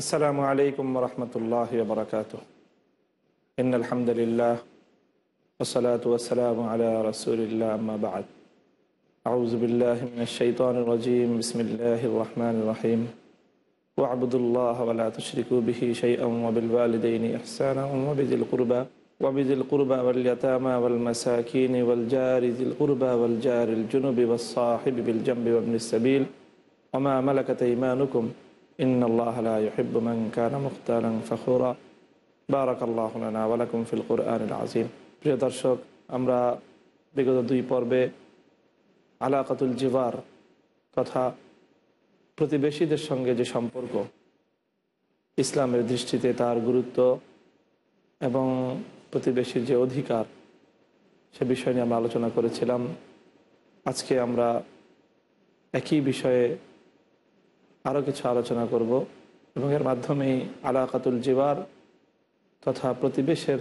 السلام عليكم ورحمة الله وبركاته إن الحمد لله والصلاة والسلام على رسول الله أما بعد أعوذ بالله من الشيطان الرجيم بسم الله الرحمن الرحيم واعبدوا الله ولا تشركوا به شيئا وبالوالدين إحسانا وبذي القربى وبذي القربى واليتامى والمساكين والجار ذي القربى والجار الجنب والصاحب بالجنب وابن السبيل وما ملكت أيمانكم إن الله لا يحب من كان مختالا فخورا بارك الله لنا ولكم في القرآن العظيم প্রিয় দর্শক আমরা বিগত দুই পর্বে আলাকাতুল জিভার তথা প্রতিবেশীদের সঙ্গে যে সম্পর্ক ইসলামের দৃষ্টিতে তার গুরুত্ব এবং প্রতিবেশীর যে অধিকার সে বিষয় নিয়ে আমরা আলোচনা করেছিলাম আজকে আমরা একই বিষয়ে আরও কিছু আলোচনা করব এবং এর মাধ্যমেই আলাকাতুল জিবার তথা প্রতিবেশের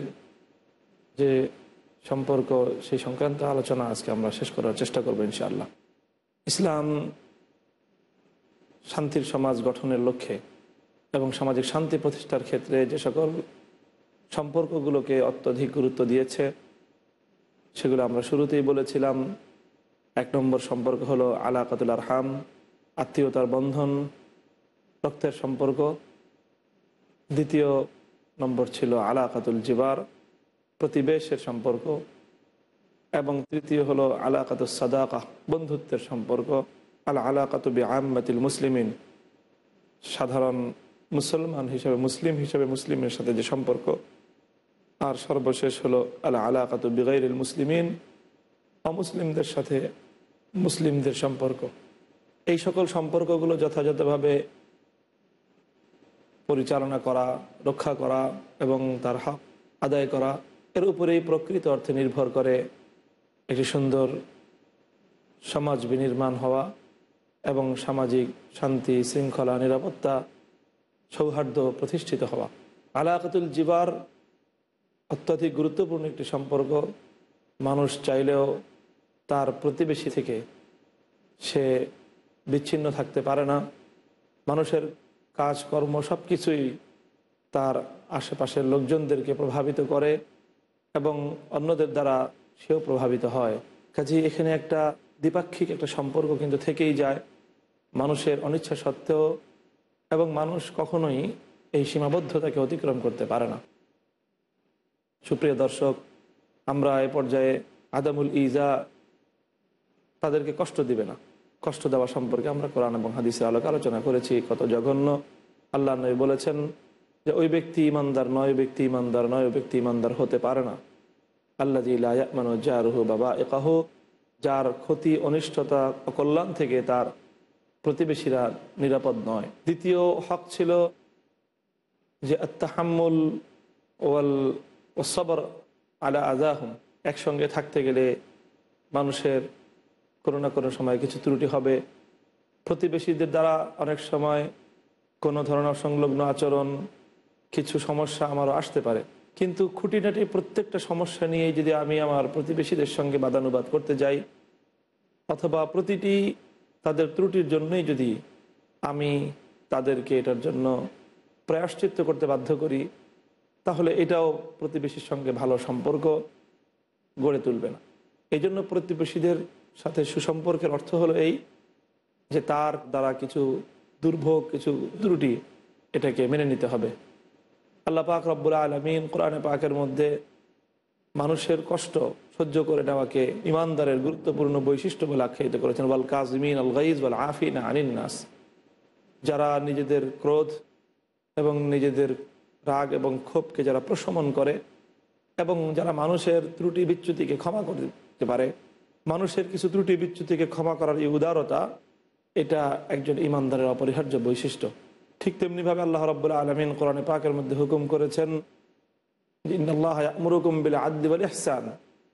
যে সম্পর্ক, সেই সংক্রান্ত আলোচনা আজকে আমরা শেষ করার চেষ্টা করব ইনশাআল্লাহ। ইসলাম শান্তির সমাজ গঠনের লক্ষ্যে এবং সামাজিক শান্তি প্রতিষ্ঠার ক্ষেত্রে যে সকল সম্পর্কগুলোকে অত্যধিক গুরুত্ব দিয়েছে, সেগুলো আমরা শুরুতেই বলেছিলাম। এক নম্বর সম্পর্ক হলো আলাকাতুল আরহাম। আত্মীয়তার বন্ধন, রক্তের সম্পর্ক। দ্বিতীয় নম্বর ছিল আলাকাতুল জিবার, প্রতিবেশের সম্পর্ক। এবং তৃতীয় হলো আলাকাতুল সাদাকা, বন্ধুত্বের সম্পর্ক। আল আলাকাতুবি আহমাতিল মুসলিমিন, সাধারণ মুসলমান হিসেবে, মুসলিম হিসেবে মুসলিমের সাথে যে সম্পর্ক। আর সর্বশেষ হলো আল আলাকাতু বিগাইরুল মুসলিমিন, অমুসলিমদের সাথে মুসলিমদের সম্পর্ক। এই সকল সম্পর্কগুলো যথাযথভাবে পরিচালনা করা, রক্ষা করা এবং তার হক আদায় করা, এর উপরেই প্রকৃত অর্থে নির্ভর করে একটি সুন্দর সমাজ বিনির্মাণ হওয়া এবং সামাজিক শান্তি, শৃঙ্খলা, নিরাপত্তা সৌহার্দ্য প্রতিষ্ঠিত হওয়া। আলাকাতুল জিবার অত্যাধিক গুরুত্বপূর্ণ একটি সম্পর্ক। মানুষ চাইলেও তার প্রতিবেশী থেকে সে বিচ্ছিন্ন থাকতে পারে না। মানুষের কাজকর্ম সব কিছুই তার আশেপাশের লোকজনদেরকে প্রভাবিত করে এবং অন্যদের দ্বারা সেও প্রভাবিত হয়। কাজে এখানে একটা দ্বিপাক্ষিক একটা সম্পর্ক কিন্তু থেকেই যায়। মানুষের অনিচ্ছা সত্ত্বেও এবং মানুষ কখনোই এই সীমাবদ্ধতাকে অতিক্রম করতে পারে না। সুপ্রিয় দর্শক, আমরা এ পর্যায়ে আদামুল ইজা তাদেরকে কষ্ট দিবে না। কষ্ট দেওয়া সম্পর্কে আমরা কোরআন এবং হাদিসের আলোকে আলোচনা করেছি, কত জঘন্য। আল্লাহ নয় বলেছেন যে, ওই ব্যক্তি ইমানদার নয় ব্যক্তি ইমানদার নয়, ওই ব্যক্তি ইমানদার হতে পারে না। আল্লাহ জিলাহমানো জারুহু বাবা একাহ যার ক্ষতি, অনিষ্টতা অকল্যাণ থেকে তার প্রতিবেশীরা নিরাপদ নয়। দ্বিতীয় হক ছিল যে আত্মাহাম্মুল ওয়াল ওসবর আলা আজাহম একসঙ্গে থাকতে গেলে মানুষের কোনো না কোনো সময় কিছু ত্রুটি হবে। প্রতিবেশীদের দ্বারা অনেক সময় কোনো ধরনের সংলগ্ন আচরণ, কিছু সমস্যা আমারও আসতে পারে। কিন্তু খুঁটিনাটি প্রত্যেকটা সমস্যা নিয়ে যদি আমি আমার প্রতিবেশীদের সঙ্গে বাদানুবাদ করতে যাই, অথবা প্রতিটি তাদের ত্রুটির জন্যই যদি আমি তাদেরকে এটার জন্য প্রায়শ্চিত্ত করতে বাধ্য করি, তাহলে এটাও প্রতিবেশীর সঙ্গে ভালো সম্পর্ক গড়ে তুলবে না। এই জন্য প্রতিবেশীদের সাথে সুসম্পর্কের অর্থ হলো এই যে তার দ্বারা কিছু দুর্ভোগ, কিছু ত্রুটি এটাকে মেনে নিতে হবে। আল্লাহ পাক রব্বুল আলমিন কোরআনে পাকের মধ্যে মানুষের কষ্ট সহ্য করে নেওয়াকে ইমানদারের গুরুত্বপূর্ণ বৈশিষ্ট্য বলে আখ্যায়িত করেছেন। ওয়াল কাজমিন আল গাইজ ওয়াল আফিন আনিন্নাস যারা নিজেদের ক্রোধ এবং নিজেদের রাগ এবং ক্ষোভকে যারা প্রশমন করে এবং যারা মানুষের ত্রুটি বিচ্যুতিকে ক্ষমা করতে পারে মানুষের কিছু ত্রুটি বিচ্যুতিকে ক্ষমা করার এই উদারতা, এটা একজন ইমানদারের অপরিহার্য বৈশিষ্ট্য। ঠিক তেমনিভাবে আল্লাহ রব্বুল্লাহ আলমিন কোরআনে পাকের মধ্যে হুকুম করেছেন মুরুকুম বিল আদিবল এহসান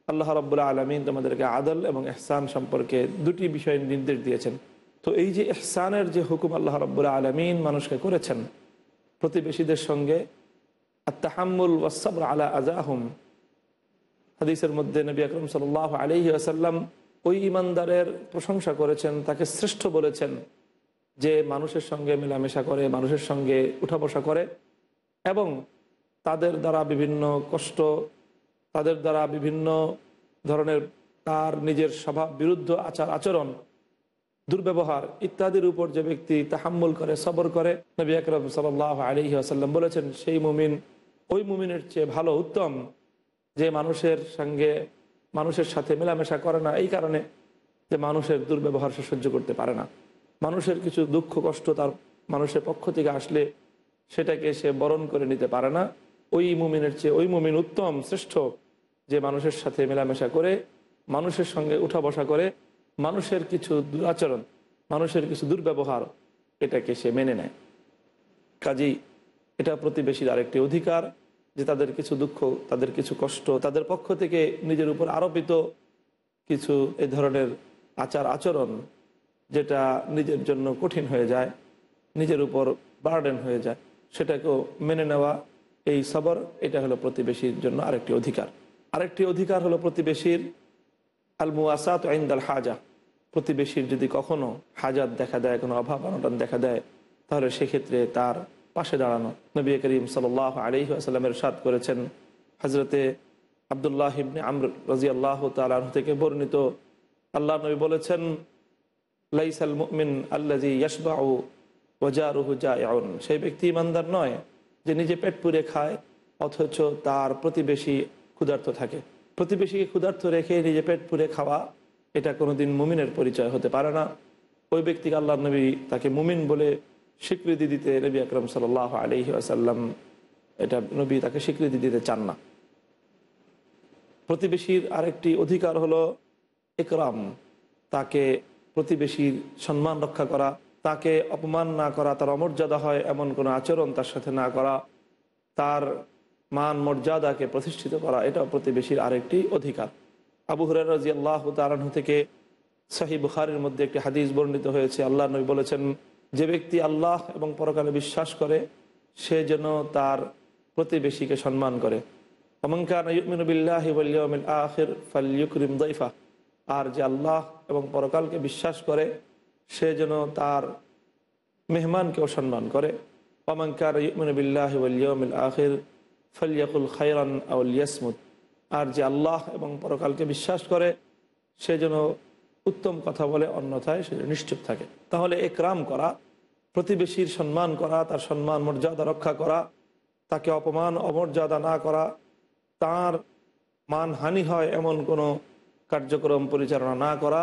আল্লাহ রব্বুল্লাহ আলমিন তোমাদেরকে আদল এবং এহসান সম্পর্কে দুটি বিষয় নির্দেশ দিয়েছেন। তো এই যে এহসানের যে হুকুম আল্লাহ রব্বুল্লাহ আলমিন মানুষকে করেছেন, প্রতিবেশীদের সঙ্গে আত্মাহাম্মুল ওয়াসাবর আলা আজাহুম হাদিসের মধ্যে নবী আকরম সাল আলহি আসাল্লাম ওই ইমানদারের প্রশংসা করেছেন, তাকে শ্রেষ্ঠ বলেছেন যে মানুষের সঙ্গে মেলামেশা করে, মানুষের সঙ্গে উঠা বসা করে এবং তাদের দ্বারা বিভিন্ন কষ্ট, তাদের দ্বারা বিভিন্ন ধরনের তার নিজের স্বভাব বিরুদ্ধ আচার আচরণ, দুর্ব্যবহার ইত্যাদির উপর যে ব্যক্তি তাহাম্মুল করে, সবর করে, নবী আকরম সাল আলহি আসাল্লাম বলেছেন, সেই মুমিন ওই মুমিনের চেয়ে ভালো, উত্তম যে মানুষের সঙ্গে মানুষের সাথে মেলামেশা করে না, এই কারণে যে মানুষের দুর্ব্যবহার সে সহ্য করতে পারে না। মানুষের কিছু দুঃখ, কষ্ট তার মানুষের পক্ষ থেকে আসলে সেটাকে সে বরণ করে নিতে পারে না। ওই মুমিনের চেয়ে ওই মুমিন উত্তম, শ্রেষ্ঠ যে মানুষের সাথে মেলামেশা করে, মানুষের সঙ্গে উঠা বসা করে, মানুষের কিছু দুরাচরণ মানুষের কিছু দুর্ব্যবহার এটাকে সে মেনে নেয়। কাজেই এটা প্রতিবেশীর আরেকটি অধিকার। যে তাদের কিছু দুঃখ, তাদের কিছু কষ্ট, তাদের পক্ষ থেকে নিজের উপর আরোপিত কিছু এ ধরনের আচার আচরণ যেটা নিজের জন্য কঠিন হয়ে যায়, নিজের উপর বার্ডেন হয়ে যায়, সেটাকেও মেনে নেওয়া এই সবর, এটা হলো প্রতিবেশীর জন্য আরেকটি অধিকার। আরেকটি অধিকার হলো প্রতিবেশীর আল মুআসাত আইন্দাল হাজা। প্রতিবেশীর যদি কখনো হাজাত দেখা দেয়, কোনো অভাব অনটন দেখা দেয়, তাহলে সেক্ষেত্রে তার পাশে দাঁড়ানো। নবী করিম সাল আলি আসাল্লামের সাদ করেছেন। হজরতে আবদুল্লাহ ইবনে আমর রাজি আল্লাহ তালাহ থেকে বর্ণিত। আল্লাহ নবী বলেছেন, লাইসাল মুমিন আল্লাজি ইয়াসবাউ ওজারুহু জায়ন সেই ব্যক্তি ইমানদার নয় যে নিজে পেট পুরে খায়, অথচ তার প্রতিবেশী ক্ষুধার্ত থাকে। প্রতিবেশীকে ক্ষুধার্ত রেখে নিজে পেট পুরে খাওয়া, এটা কোনোদিন মুমিনের পরিচয় হতে পারে না। ওই ব্যক্তিকে আল্লাহ নবী তাকে মুমিন বলে স্বীকৃতি দিতে নবী আকরম সাল আলহি আসাল্লাম এটা নবী তাকে স্বীকৃতি দিতে চান না। প্রতিবেশীর আরেকটি অধিকার হলো একরাম তাকে প্রতিবেশীর সম্মান রক্ষা করা, তাকে অপমান না করা, তার অমর্যাদা হয় এমন কোনো আচরণ তার সাথে না করা, তার মান মর্যাদাকে প্রতিষ্ঠিত করা এটা প্রতিবেশীর আরেকটি অধিকার। আবু হুরার রাজি আল্লাহ তালাহ থেকে শাহী বুখারের মধ্যে একটি হাদিস বর্ণিত হয়েছে। আল্লাহ নবী বলেছেন যে ব্যক্তি আল্লাহ এবং পরকালে বিশ্বাস করে, সে যেন তার প্রতিবেশীকে সম্মান করে। আখির ফালিউকরিম দইফা। আর যে আল্লাহ এবং পরকালকে বিশ্বাস করে, সে যেন তার মেহমানকেও সম্মান করে। অমঙ্কার ইউমিনবিল্লাহ আখির ফলিয়াকুল খাইরান আউল ইয়াসমুদ আর যে আল্লাহ এবং পরকালকে বিশ্বাস করে, সে যেন উত্তম কথা বলে, অন্যথায় সে নিশ্চুপ থাকে। তাহলে একরাম করা প্রতিবেশীর সম্মান করা, তার সম্মান, মর্যাদা রক্ষা করা, তাকে অপমান, অমর্যাদা না করা, তার মানহানি হয় এমন কোনো কার্যক্রম পরিচালনা না করা,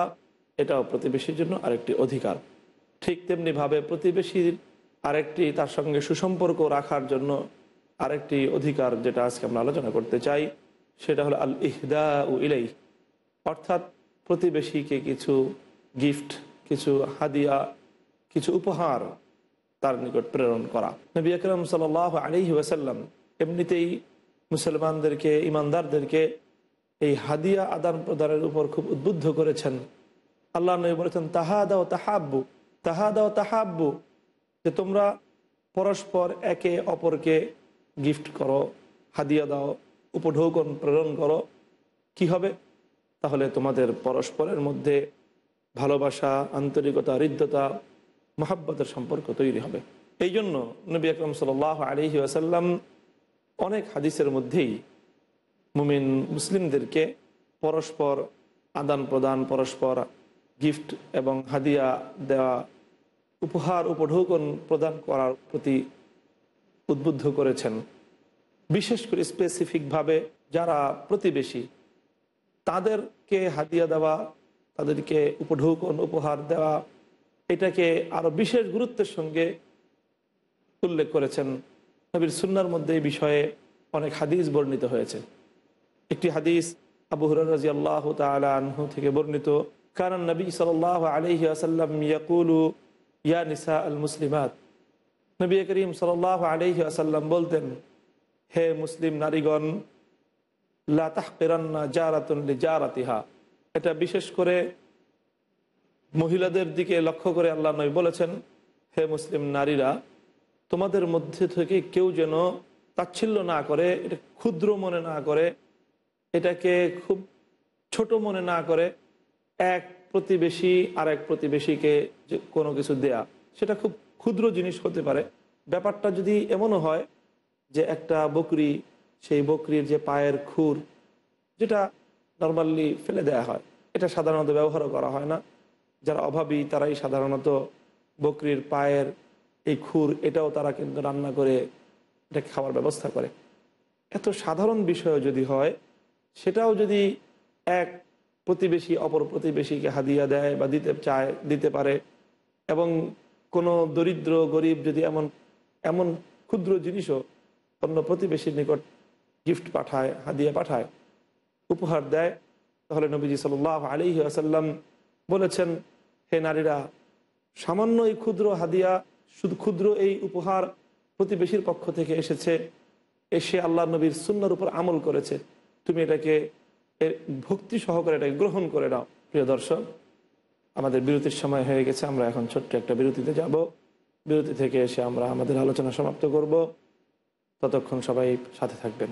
এটাও প্রতিবেশীর জন্য আরেকটি অধিকার। ঠিক তেমনিভাবে প্রতিবেশীর আরেকটি, তার সঙ্গে সুসম্পর্ক রাখার জন্য আরেকটি অধিকার যেটা আজকে আমরা আলোচনা করতে চাই, সেটা হলো আল ইহদা উ ইলাই অর্থাৎ প্রতিবেশীকে কিছু গিফট, কিছু হাদিয়া, কিছু উপহার তার নিকট প্রেরণ করা। নবী আকরম সাল আলী ওয়াসাল্লাম এমনিতেই মুসলমানদেরকে, ইমানদারদেরকে এই হাদিয়া আদান প্রদানের উপর খুব উদ্বুদ্ধ করেছেন। আল্লাহ নবী বলেছেন, তাহাদা ও তাহাব্বু, তাহাদা ও তাহাব্বু, যে তোমরা পরস্পর একে অপরকে গিফট করো, হাদিয়া দাও, উপঢৌকন প্রেরণ করো, কি হবে? তাহলে তোমাদের পরস্পরের মধ্যে ভালোবাসা, আন্তরিকতা, হৃদ্যতা মহাব্বতের সম্পর্ক তৈরি হবে। এই জন্য নবী আকরম সাল আলহি আসাল্লাম অনেক হাদিসের মধ্যেই মুমিন মুসলিমদেরকে পরস্পর আদান প্রদান, পরস্পর গিফট এবং হাদিয়া দেওয়া, উপহার, উপঢৌকন প্রদান করার প্রতি উদ্বুদ্ধ করেছেন। বিশেষ করে স্পেসিফিকভাবে যারা প্রতিবেশী, তাদেরকে হাদিয়া দেওয়া, তাদেরকে উপঢৌকন, উপহার দেওয়া এটাকে আরও বিশেষ গুরুত্বের সঙ্গে উল্লেখ করেছেন নবীর সুন্নার মধ্যে এই বিষয়ে অনেক হাদিস বর্ণিত হয়েছে। একটি হাদিস আবু হুরার রাজি আল্লাহ তালহু থেকে বর্ণিত কারণ নবী সাল আলহি আসাল্লাম ইয়াকুলু, ইয়া নিসা আল মুসলিমাত। নবী করিম সাল আলহি আসাল্লাম বলতেন, হে মুসলিম নারীগণ লাতাহকেরান্না জারাতুল্লি জারাতিহা। এটা বিশেষ করে মহিলাদের দিকে লক্ষ্য করে আল্লাহ নবী বলেছেন, হে মুসলিম নারীরা, তোমাদের মধ্যে থেকে কেউ যেন তাচ্ছিল্য না করে, এটা ক্ষুদ্র মনে না করে, এটাকে খুব ছোট মনে না করে, এক প্রতিবেশী আর এক প্রতিবেশীকে যে কোনো কিছু দেয়া, সেটা খুব ক্ষুদ্র জিনিস হতে পারে। ব্যাপারটা যদি এমনও হয় যে একটা বকরি, সেই বকরির যে পায়ের খুর, যেটা নর্মালি ফেলে দেয়া হয়, এটা সাধারণত ব্যবহারও করা হয় না। যারা অভাবী, তারাই সাধারণত বকরির পায়ের এই খুর, এটাও তারা কিন্তু রান্না করে, এটা খাওয়ার ব্যবস্থা করে। এত সাধারণ বিষয় যদি হয়, সেটাও যদি এক প্রতিবেশী অপর প্রতিবেশীকে হাদিয়া দেয় বা দিতে চায়, দিতে পারে, এবং কোনো দরিদ্র, গরিব যদি এমন এমন ক্ষুদ্র জিনিসও অন্য প্রতিবেশীর নিকট গিফট পাঠায়, হাদিয়া পাঠায়, উপহার দেয়, তাহলে নবীজি সাল আলী আসাল্লাম বলেছেন হে নারীরা সামান্য এই ক্ষুদ্র হাদিয়া, শুধু ক্ষুদ্র এই উপহার প্রতিবেশীর পক্ষ থেকে এসেছে। এসে আল্লাহ নবীর সুন্নার উপর আমল করেছে। তুমি এটাকে ভক্তি সহকারে এটাকে গ্রহণ করে নাও। প্রিয় দর্শক, আমাদের বিরতির সময় হয়ে গেছে। আমরা এখন ছোট্ট একটা বিরতিতে যাব। বিরতি থেকে এসে আমরা আমাদের আলোচনা সমাপ্ত করব। ততক্ষণ সবাই সাথে থাকবেন।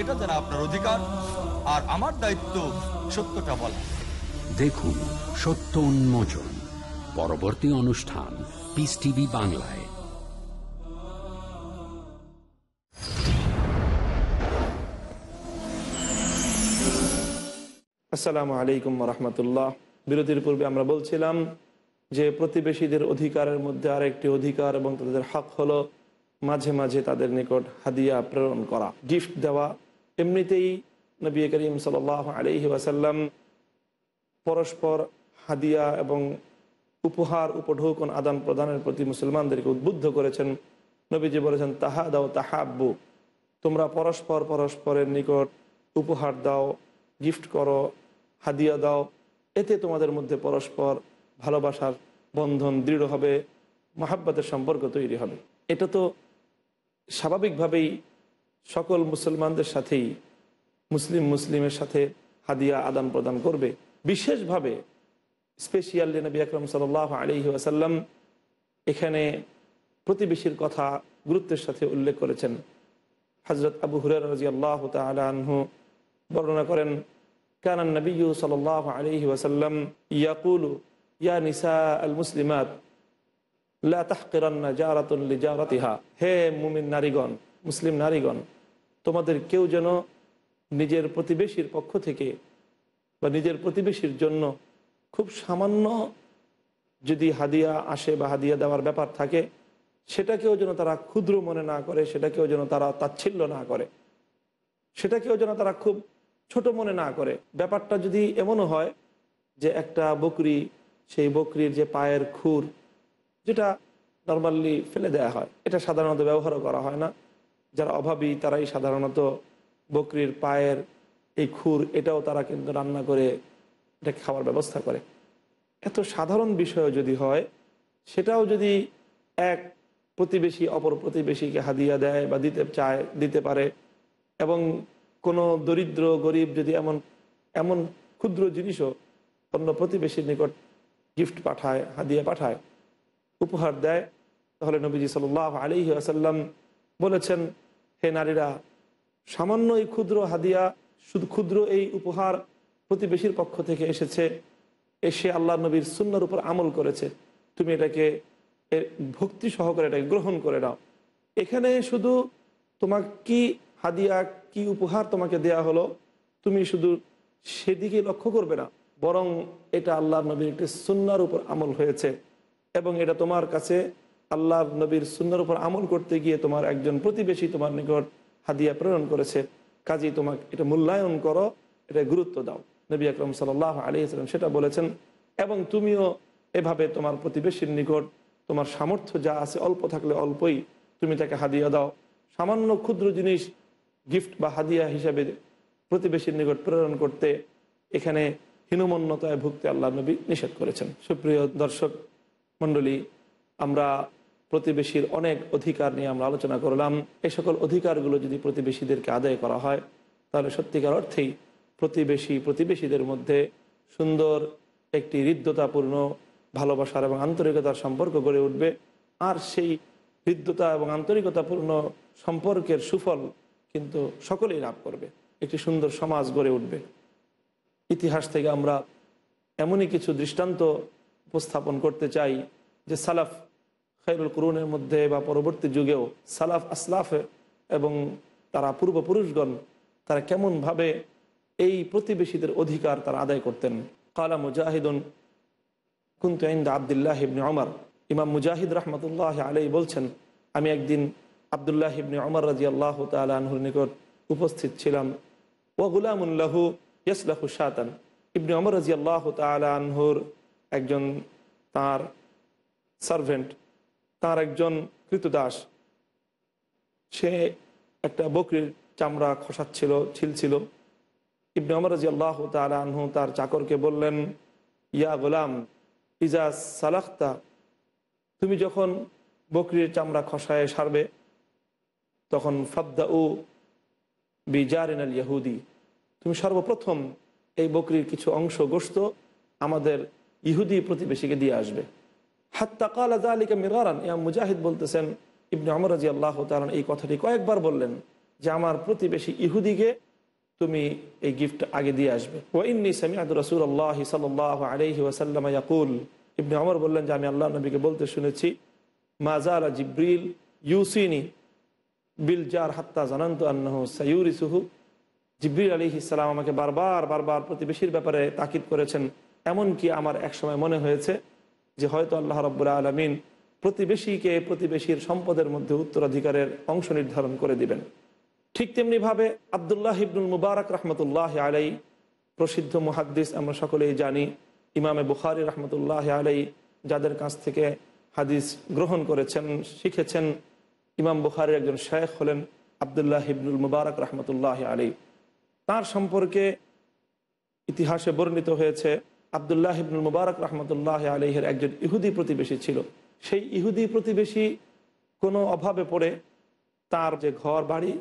এটা যারা আপনার অধিকার আর আমার দায়িত্ব সত্যটা বলা। দেখুন সত্য উন্মোচন পরবর্তী অনুষ্ঠান পিস টিভি বাংলায়। আসসালামু আলাইকুম রহমতুল্লাহ। বিরতির পূর্বে আমরা বলছিলাম যে প্রতিবেশীদের অধিকারের মধ্যে আরেকটি অধিকার এবং তাদের হক হলো মাঝে মাঝে তাদের নিকট হাদিয়া প্রেরণ করা গিফট দেওয়া এমনিতেই নবী করিম সাল আলহি ওয়াসাল্লাম পরস্পর হাদিয়া এবং উপহার, উপঢৌকন, আদান প্রদানের প্রতি মুসলমানদেরকে উদ্বুদ্ধ করেছেন। নবীজি বলেছেন, তাহা দাও, তাহাব্বু। তোমরা পরস্পর পরস্পরের নিকট উপহার দাও, গিফট করো, হাদিয়া দাও। এতে তোমাদের মধ্যে পরস্পর ভালোবাসার বন্ধন দৃঢ় হবে, মহাব্বতের সম্পর্ক তৈরি হবে। এটা তো স্বাভাবিকভাবেই সকল মুসলমানদের সাথেই মুসলিম মুসলিমের সাথে হাদিয়া আদান প্রদান করবে। বিশেষভাবে স্পেশিয়ালি নবী আকরম সাল আলহি আসাল্লাম এখানে প্রতিবেশীর কথা গুরুত্বের সাথে উল্লেখ করেছেন। হজরত আবু হুরের রাজি আল্লাহ তালহু বর্ণনা করেন কানান নবী সাল আলহি ওয়াসাল্লাম ইয়াকুলু, ইয়া নিসা আল মুসলিমাত, লা তাহকিরান্না জারাতুন হে মুমিন নারীগণ মুসলিম নারীগণ, তোমাদের কেউ যেন নিজের প্রতিবেশীর পক্ষ থেকে বা নিজের প্রতিবেশীর জন্য খুব সামান্য যদি হাদিয়া আসে বা হাদিয়া দেওয়ার ব্যাপার থাকে, সেটাকেও যেন তারা ক্ষুদ্র মনে না করে, সেটাকেও যেন তারা তাচ্ছিল্য না করে, সেটাকেও যেন তারা খুব ছোট মনে না করে। ব্যাপারটা যদি এমনও হয় যে একটা বকরি, সেই বকরির যে পায়ের খুর, যেটা নর্মালি ফেলে দেওয়া হয়, এটা সাধারণত ব্যবহারও করা হয় না। যারা অভাবী, তারাই সাধারণত বকরির পায়ের এই খুর, এটাও তারা কিন্তু রান্না করে এটা খাওয়ার ব্যবস্থা করে। এত সাধারণ বিষয় যদি হয়, সেটাও যদি এক প্রতিবেশী অপর প্রতিবেশীকে হাদিয়া দেয় বা দিতে চায়, দিতে পারে এবং কোনো দরিদ্র, গরিব যদি এমন এমন ক্ষুদ্র জিনিসও অন্য প্রতিবেশীর নিকট গিফট পাঠায়, হাদিয়া পাঠায়, উপহার দেয়, তাহলে নবীজি সাল আলী আসাল্লাম বলেছেন, হে নারীরা সামান্য এই ক্ষুদ্র হাদিয়া, শুধু ক্ষুদ্র এই উপহার প্রতিবেশীর পক্ষ থেকে এসেছে, এসে আল্লাহ নবীর সুন্নার উপর আমল করেছে। তুমি এটাকে ভক্তি সহকারে এটাকে গ্রহণ করে নাও। এখানে শুধু তোমার কি হাদিয়া, কি উপহার তোমাকে দেয়া হলো, তুমি শুধু সেদিকে লক্ষ্য করবে না, বরং এটা আল্লাহ নবীর একটি সুন্নার উপর আমল হয়েছে। এবং এটা তোমার কাছে আল্লাহ নবীর সুন্নার উপর আমল করতে গিয়ে তোমার একজন প্রতিবেশী তোমার নিকট হাদিয়া প্রেরণ করেছে। কাজেই তোমাকে এটা মূল্যায়ন করো, এটা গুরুত্ব দাও। নবী আকরম সাল আলী আসলাম সেটা বলেছেন, এবং তুমিও এভাবে তোমার প্রতিবেশীর নিকট তোমার সামর্থ্য যা আছে অল্প থাকলে অল্পই তুমি তাকে হাদিয়া দাও। সামান্য ক্ষুদ্র জিনিস, গিফট বা হাদিয়া হিসাবে প্রতিবেশীর নিকট প্রেরণ করতে এখানে হীনমন্যতায় ভুগতে আল্লাহ নবী নিষেধ করেছেন। সুপ্রিয় দর্শক, মণ্ডলী, আমরা প্রতিবেশীর অনেক অধিকার নিয়ে আমরা আলোচনা করলাম। এই সকল অধিকারগুলো যদি প্রতিবেশীদেরকে আদায় করা হয়, তাহলে সত্যিকার অর্থেই প্রতিবেশী প্রতিবেশীদের মধ্যে সুন্দর একটি হৃদ্যতাপূর্ণ ভালোবাসার এবং আন্তরিকতার সম্পর্ক গড়ে উঠবে। আর সেই হৃদ্যতা এবং আন্তরিকতাপূর্ণ সম্পর্কের সুফল কিন্তু সকলেই লাভ করবে। একটি সুন্দর সমাজ গড়ে উঠবে। ইতিহাস থেকে আমরা এমনই কিছু দৃষ্টান্ত উপস্থাপন করতে চাই যে সালাফ খৈরুল করুনের মধ্যে বা পরবর্তী যুগেও সালাফ আসলাফ এবং তারা পূর্বপুরুষগণ তারা কেমনভাবে এই প্রতিবেশীদের অধিকার তারা আদায় করতেন। কালা মুজাহিদুন কুন্তু ইন্দা আবদুল্লাহ ইবনে অমর ইমাম মুজাহিদ রহমতুল্লাহ আলাই বলছেন, আমি একদিন আবদুল্লাহ ইবনে অমর রাজি আল্লাহ তালহুর নিকট উপস্থিত ছিলাম। ও গুলামুল্লাহু ইয়াসলাহু শাতান। ইবনে অমর রাজি আল্লাহ তালহুর একজন তার সার্ভেন্ট তার একজন কৃতদাস। সে একটা বকরির চামড়া খসাচ্ছিল, ছিলছিল। ইবনে অমর রাজি আল্লাহ তালহু তার চাকরকে বললেন, ইয়া গোলাম ইজাজ সালাখতা, তুমি যখন বকরির চামড়া খসায় সারবে, তখন ফাদ্দা উ বিজারিন আল ইয়াহুদি তুমি সর্বপ্রথম এই বকরির কিছু অংশ গোস্ত আমাদের ইহুদি প্রতিবেশীকে দিয়ে আসবে। মুজাহিদ বলতেছেন, ইবনে আমর রাজি আল্লাহ তালন এই কথাটি কয়েকবার বললেন যে, আমার প্রতিবেশী ইহুদিকে তুমি এই গিফট আগে দিয়ে আসবে। ও ইন্নি সামিয়াদ রসুল আল্লাহ আলহি ওয়াসাল্লাম ইয়াকুল। ইবনে আমর বললেন যে, আমি আল্লাহ নবীকে বলতে শুনেছি মাজারা জিব্রিল ইউসিনি বিল জার হাত্তা জানান্ত আন্নাহ সাইউরি সুহু জিব্রিল আলী ইসালাম আমাকে বারবার বারবার প্রতিবেশীর ব্যাপারে তাকিদ করেছেন। এমনকি আমার একসময় মনে হয়েছে যে হয়তো আল্লাহ রব্বুল্লা আলমিন প্রতিবেশীকে প্রতিবেশীর সম্পদের মধ্যে উত্তরাধিকারের অংশ নির্ধারণ করে দিবেন। ঠিক তেমনিভাবে আবদুল্লাহ ইবনুল মুবারক রহমতুল্লাহ আলাই প্রসিদ্ধ মুহাদ্দিস আমরা সকলেই জানি, ইমামে বুখারি রহমতুল্লাহ আলাই যাদের কাছ থেকে হাদিস গ্রহণ করেছেন, শিখেছেন। ইমাম বুখারির একজন শেখ হলেন আবদুল্লাহ ইবনুল মুবারক রহমতুল্লাহ আলী তার সম্পর্কে ইতিহাসে বর্ণিত হয়েছে আবদুল্লাহ ইবনুল মুবারক রহমতুল্লাহ আলহের একজন ইহুদি প্রতিবেশী ছিল। সেই ইহুদি প্রতিবেশী কোনো অভাবে পড়ে তার যে ঘর বাড়ি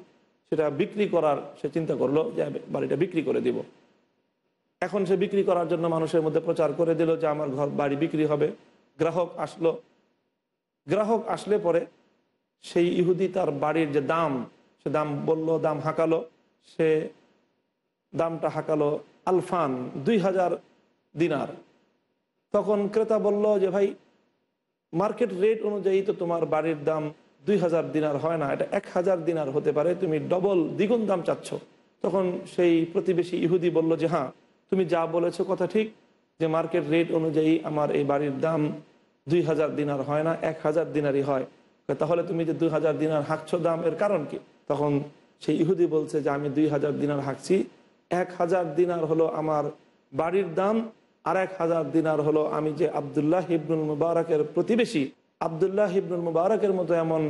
সেটা বিক্রি করার সে চিন্তা করল যে বাড়িটা বিক্রি করে দিব। এখন সে বিক্রি করার জন্য মানুষের মধ্যে প্রচার করে দিল যে আমার ঘর বাড়ি বিক্রি হবে। গ্রাহক আসলো। গ্রাহক আসলে পরে সেই ইহুদি তার বাড়ির যে দাম, সে দাম বলল, দাম হাঁকালো। সে দামটা হাঁকালো আলফান, দুই হাজার দিনার। তখন ক্রেতা বলল যে, ভাই, মার্কেট রেট অনুযায়ী তো তোমার বাড়ির দাম দুই হাজার দিনার হয় না, এটা এক হাজার দিনার হতে পারে, তুমি ডবল দ্বিগুণ দাম চাচ্ছ। তখন সেই প্রতিবেশী ইহুদি বলল যে হ্যাঁ তুমি যা বলেছ কথা ঠিক, যে মার্কেট রেট অনুযায়ী আমার এই বাড়ির দাম দুই হাজার দিনার হয় না, এক হাজার দিনারই হয়। তাহলে তুমি যে দুই হাজার দিনার হাঁকছো দাম, এর কারণ কি? তখন সেই ইহুদি বলছে যে, আমি দুই হাজার দিনার হাঁকছি, এক হাজার দিনার হলো আমার বাড়ির দাম আর এক হাজার দিনার হলো আমি যে আবদুল্লাহ হিবনুল মুবারকের প্রতিবেশী। আবদুল্লাহ হিবনুল মুবারকের মতো এমন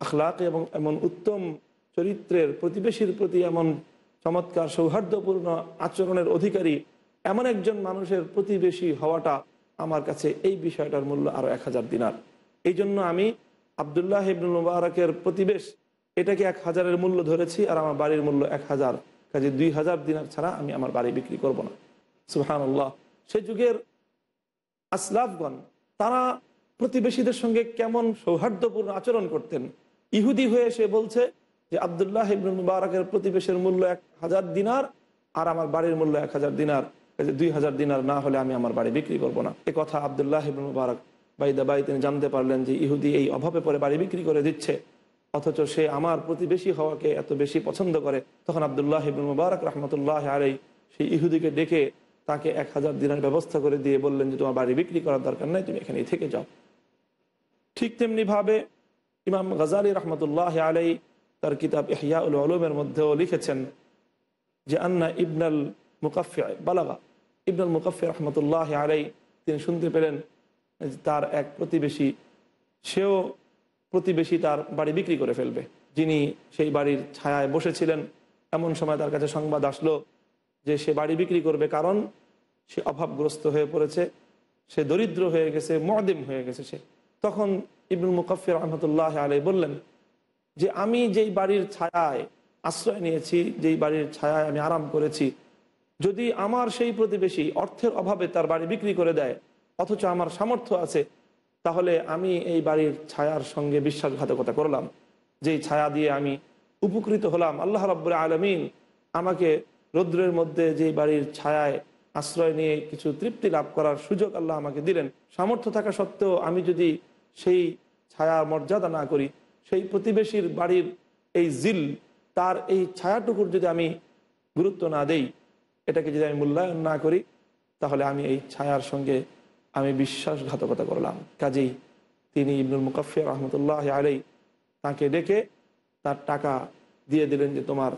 আখলাক এবং এমন উত্তম চরিত্রের প্রতিবেশীর প্রতি এমন চমৎকার সৌহার্দ্যপূর্ণ আচরণের অধিকারী এমন একজন মানুষের প্রতিবেশী হওয়াটা আমার কাছে এই বিষয়টার মূল্য আরও এক হাজার দিনার। এই জন্য আমি আবদুল্লাহ ইবনুল মুবারকের প্রতিবেশ, এটাকে এক হাজারের মূল্য ধরেছি আর আমার বাড়ির মূল্য এক হাজার। কাজে দুই হাজার দিনার ছাড়া আমি আমার বাড়ি বিক্রি করব না। সুহান আল্লাহ সে যুগের আসলাফগণ, তারা প্রতিবেশীদের সঙ্গে কেমন সৌহার্দ্যপূর্ণ আচরণ করতেন? ইহুদি হয়ে সে বলছে যে, আবদুল্লাহ ইবনুল মুবারকের প্রতিবেশের মূল্য এক হাজার দিনার আর আমার বাড়ির মূল্য এক হাজার দিনার। দুই হাজার দিনার না হলে আমি আমার বাড়ি বিক্রি করব না। এ কথা আবদুল্লাহ ইবনুল মুবারক বাইদা বাই তিনি জানতে পারলেন যে, ইহুদি এই অভাবে পরে বাড়ি বিক্রি করে দিচ্ছে। অথচ সে আমার প্রতিবেশী হওয়াকে এত বেশি পছন্দ করে। তখন আবদুল্লাহ ইবনুল মুবারক রহমতুল্লাহ আলাই সেই ইহুদিকে ডেকে তাকে এক হাজার দিনের ব্যবস্থা করে দিয়ে বললেন যে, তোমার বাড়ি বিক্রি করার দরকার নাই, তুমি এখানেই থেকে যাও। ঠিক তেমনিভাবে ইমাম গজালি রহমতুল্লাহ আলাই তার কিতাব ইহিয়াউল আলমের মধ্যেও লিখেছেন যে, আন্না ইবনাল মুকাফিয়া বালাগা। ইবনাল মুকাফিয়া রহমতুল্লাহ আলাই তিনি শুনতে পেলেন তার এক প্রতিবেশী, সেও প্রতিবেশী তার বাড়ি বিক্রি করে ফেলবে। যিনি সেই বাড়ির ছায়ায় বসেছিলেন। এমন সময় তার কাছে সংবাদ আসলো যে সে বাড়ি বিক্রি করবে, কারণ সে অভাবগ্রস্ত হয়ে পড়েছে, সে দরিদ্র হয়ে গেছে মদিম হয়ে গেছে সে। তখন ইবনুল মুকাফির রহমতুল্লাহ আলাই বললেন যে, আমি যেই বাড়ির ছায়ায় আশ্রয় নিয়েছি, যেই বাড়ির ছায়ায় আমি আরাম করেছি, যদি আমার সেই প্রতিবেশী অর্থের অভাবে তার বাড়ি বিক্রি করে দেয়, অথচ আমার সামর্থ্য আছে, তাহলে আমি এই বাড়ির ছায়ার সঙ্গে বিশ্বাসঘাতকতা করলাম। যেই ছায়া দিয়ে আমি উপকৃত হলাম, আল্লাহ রব্বুর আলমিন আমাকে রৌদ্রের মধ্যে যেই বাড়ির ছায়ায় আশ্রয় নিয়ে কিছু তৃপ্তি লাভ করার সুযোগ আল্লাহ আমাকে দিলেন। সামর্থ্য থাকা সত্ত্বেও আমি যদি সেই ছায়ার মর্যাদা না করি, সেই প্রতিবেশীর বাড়ির এই জিল, তার এই ছায়াটুকুর যদি আমি গুরুত্ব না দেই, এটাকে যদি আমি মূল্যায়ন না করি, তাহলে আমি এই ছায়ার সঙ্গে আমি বিশ্বাসঘাতকতা করলাম। কাজেই তিনি ইবনুল মুকাফিয়া রহমতুল্লাহ আলাই তাকে ডেকে তার টাকা দিয়ে দিলেন যে তোমার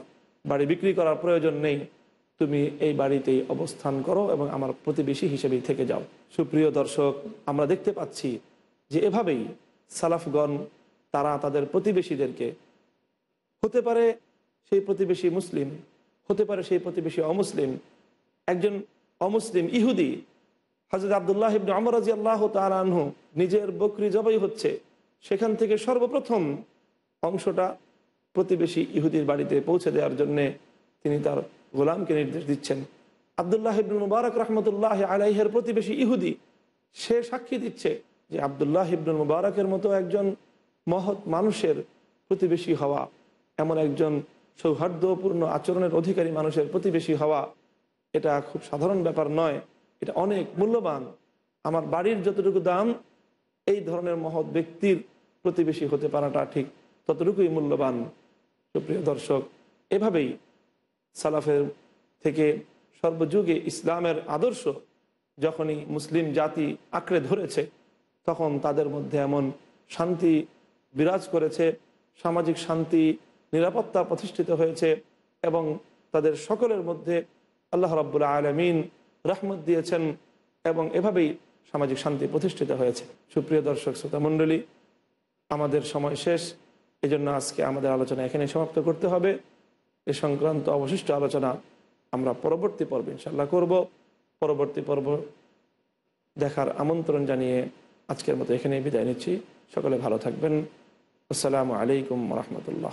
বাড়ি বিক্রি করার প্রয়োজন নেই, তুমি এই বাড়িতেই অবস্থান করো এবং আমার প্রতিবেশী হিসেবেই থেকে যাও। সুপ্রিয় দর্শক, আমরা দেখতে পাচ্ছি যে এভাবেই সালাফগণ, তারা তাদের প্রতিবেশীদেরকে, হতে পারে সেই প্রতিবেশী মুসলিম, হতে পারে সেই প্রতিবেশী অমুসলিম, একজন অমুসলিম ইহুদি হজরত আবদুল্লাহ ইবনে আমর রাজি আল্লাহ তালানহু নিজের বকরি জবাই হচ্ছে, সেখান থেকে সর্বপ্রথম অংশটা প্রতিবেশী ইহুদির বাড়িতে পৌঁছে দেওয়ার জন্যে তিনি তার গোলামকে নির্দেশ দিচ্ছেন। আবদুল্লাহ ইবনুল মুবারক রহমতুল্লাহ আলাইহের প্রতিবেশী ইহুদি, সে সাক্ষী দিচ্ছে যে আবদুল্লাহ ইবনুল মুবারকের মতো একজন মহৎ মানুষের প্রতিবেশী হওয়া, এমন একজন সৌহার্দ্যপূর্ণ আচরণের অধিকারী মানুষের প্রতিবেশী হওয়া, এটা খুব সাধারণ ব্যাপার নয়, এটা অনেক মূল্যবান। আমার বাড়ির যতটুকু দাম, এই ধরনের মহৎ ব্যক্তির প্রতিবেশী হতে পারাটা ঠিক ততটুকুই মূল্যবান। সুপ্রিয় দর্শক, এভাবেই সালাফের থেকে সর্বযুগে ইসলামের আদর্শ যখনই মুসলিম জাতি আঁকড়ে ধরেছে, তখন তাদের মধ্যে এমন শান্তি বিরাজ করেছে, সামাজিক শান্তি, নিরাপত্তা প্রতিষ্ঠিত হয়েছে এবং তাদের সকলের মধ্যে আল্লাহ রাব্বুল আলমিন রহমত দিয়েছেন এবং এভাবেই সামাজিক শান্তি প্রতিষ্ঠিত হয়েছে। সুপ্রিয় দর্শক, শ্রোতা মণ্ডলী, আমাদের সময় শেষ। এজন্য আজকে আমাদের আলোচনা এখানে সমাপ্ত করতে হবে। এ সংক্রান্ত অবশিষ্ট আলোচনা আমরা পরবর্তী পর্ব ইনশাল্লাহ করব। পরবর্তী পর্ব দেখার আমন্ত্রণ জানিয়ে আজকের মতো এখানেই বিদায় নিচ্ছি। সকলে ভালো থাকবেন। আসসালামু আলাইকুম রহমতুল্লাহ।